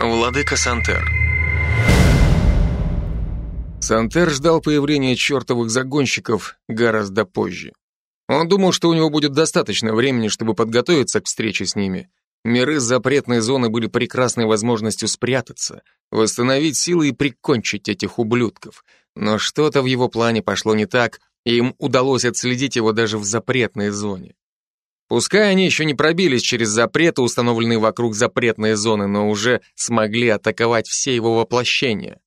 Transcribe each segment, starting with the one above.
Владыка Сантер. Сантер ждал появления чертовых загонщиков гораздо позже. Он думал, что у него будет достаточно времени, чтобы подготовиться к встрече с ними. Миры запретной зоны были прекрасной возможностью спрятаться, восстановить силы и прикончить этих ублюдков. Но что-то в его плане пошло не так, и им удалось отследить его даже в запретной зоне. Пускай они еще не пробились через запреты, установленные вокруг запретной зоны, но уже смогли атаковать все его воплощения.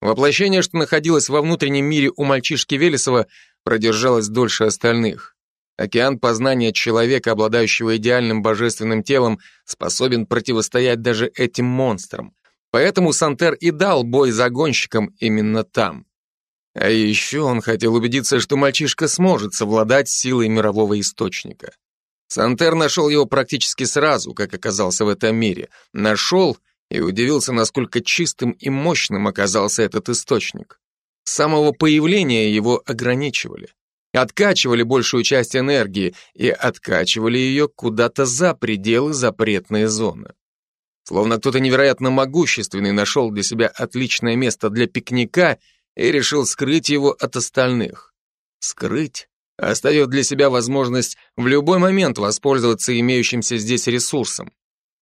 Воплощение, что находилось во внутреннем мире у мальчишки Велесова, продержалось дольше остальных. Океан познания человека, обладающего идеальным божественным телом, способен противостоять даже этим монстрам. Поэтому Сантер и дал бой загонщикам именно там. А еще он хотел убедиться, что мальчишка сможет совладать силой мирового источника. Сантер нашел его практически сразу, как оказался в этом мире. Нашел и удивился, насколько чистым и мощным оказался этот источник. С самого появления его ограничивали. Откачивали большую часть энергии и откачивали ее куда-то за пределы запретной зоны. Словно кто-то невероятно могущественный нашел для себя отличное место для пикника и решил скрыть его от остальных. Скрыть оставив для себя возможность в любой момент воспользоваться имеющимся здесь ресурсом.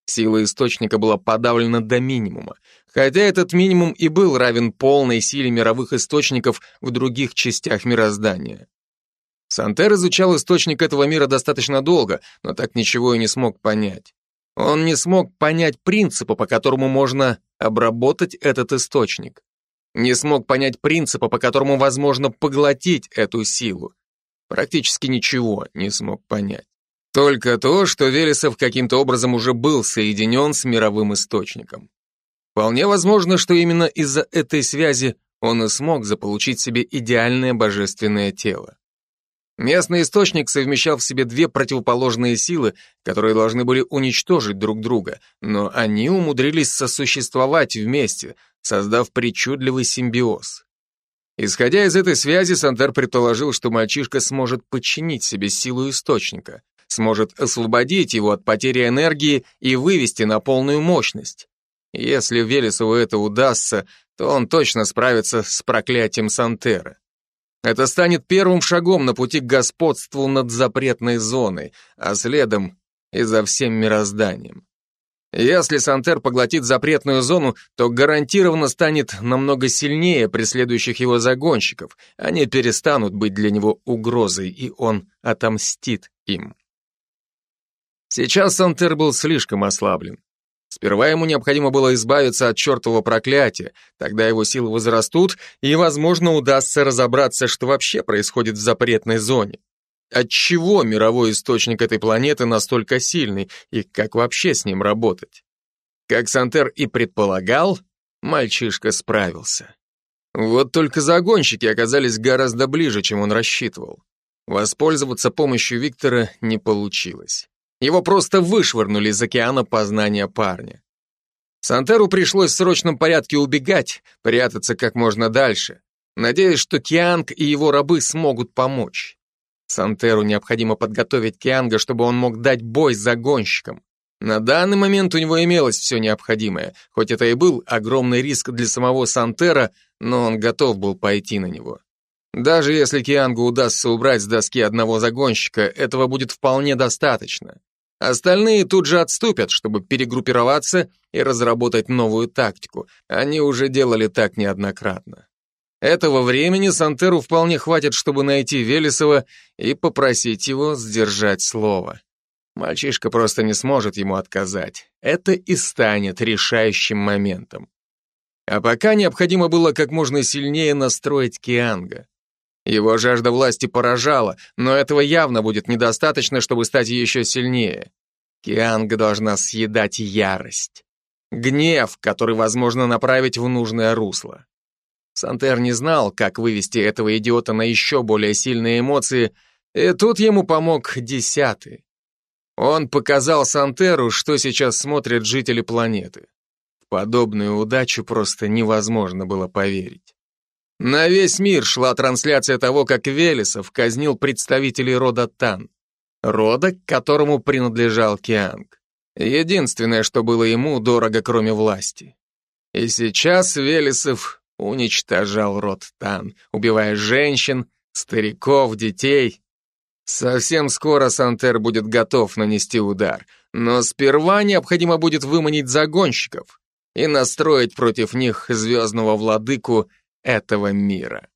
Сила источника была подавлена до минимума, хотя этот минимум и был равен полной силе мировых источников в других частях мироздания. Сантер изучал источник этого мира достаточно долго, но так ничего и не смог понять. Он не смог понять принципа, по которому можно обработать этот источник. Не смог понять принципа, по которому возможно поглотить эту силу практически ничего не смог понять. Только то, что Велесов каким-то образом уже был соединен с мировым источником. Вполне возможно, что именно из-за этой связи он и смог заполучить себе идеальное божественное тело. Местный источник совмещал в себе две противоположные силы, которые должны были уничтожить друг друга, но они умудрились сосуществовать вместе, создав причудливый симбиоз. Исходя из этой связи, Сантер предположил, что мальчишка сможет подчинить себе силу источника, сможет освободить его от потери энергии и вывести на полную мощность. Если Велесову это удастся, то он точно справится с проклятием Сантера. Это станет первым шагом на пути к господству над запретной зоной, а следом и за всем мирозданием. Если Сантер поглотит запретную зону, то гарантированно станет намного сильнее преследующих его загонщиков. Они перестанут быть для него угрозой, и он отомстит им. Сейчас Сантер был слишком ослаблен. Сперва ему необходимо было избавиться от чертового проклятия, тогда его силы возрастут, и, возможно, удастся разобраться, что вообще происходит в запретной зоне. Отчего мировой источник этой планеты настолько сильный и как вообще с ним работать? Как Сантер и предполагал, мальчишка справился. Вот только загонщики оказались гораздо ближе, чем он рассчитывал. Воспользоваться помощью Виктора не получилось. Его просто вышвырнули из океана познания парня. Сантеру пришлось в срочном порядке убегать, прятаться как можно дальше, надеясь, что Кианг и его рабы смогут помочь. Сантеру необходимо подготовить Кианга, чтобы он мог дать бой загонщикам. На данный момент у него имелось все необходимое, хоть это и был огромный риск для самого Сантера, но он готов был пойти на него. Даже если Киангу удастся убрать с доски одного загонщика, этого будет вполне достаточно. Остальные тут же отступят, чтобы перегруппироваться и разработать новую тактику. Они уже делали так неоднократно. Этого времени Сантеру вполне хватит, чтобы найти Велесова и попросить его сдержать слово. Мальчишка просто не сможет ему отказать. Это и станет решающим моментом. А пока необходимо было как можно сильнее настроить Кианга. Его жажда власти поражала, но этого явно будет недостаточно, чтобы стать еще сильнее. Кианга должна съедать ярость. Гнев, который возможно направить в нужное русло. Сантер не знал, как вывести этого идиота на еще более сильные эмоции, и тут ему помог десятый. Он показал Сантеру, что сейчас смотрят жители планеты. Подобную удачу просто невозможно было поверить. На весь мир шла трансляция того, как Велесов казнил представителей рода Тан, рода, к которому принадлежал Кианг. Единственное, что было ему дорого, кроме власти. И сейчас Велесов уничтожал род Тан, убивая женщин, стариков, детей. Совсем скоро Сантер будет готов нанести удар, но сперва необходимо будет выманить загонщиков и настроить против них звездного владыку этого мира.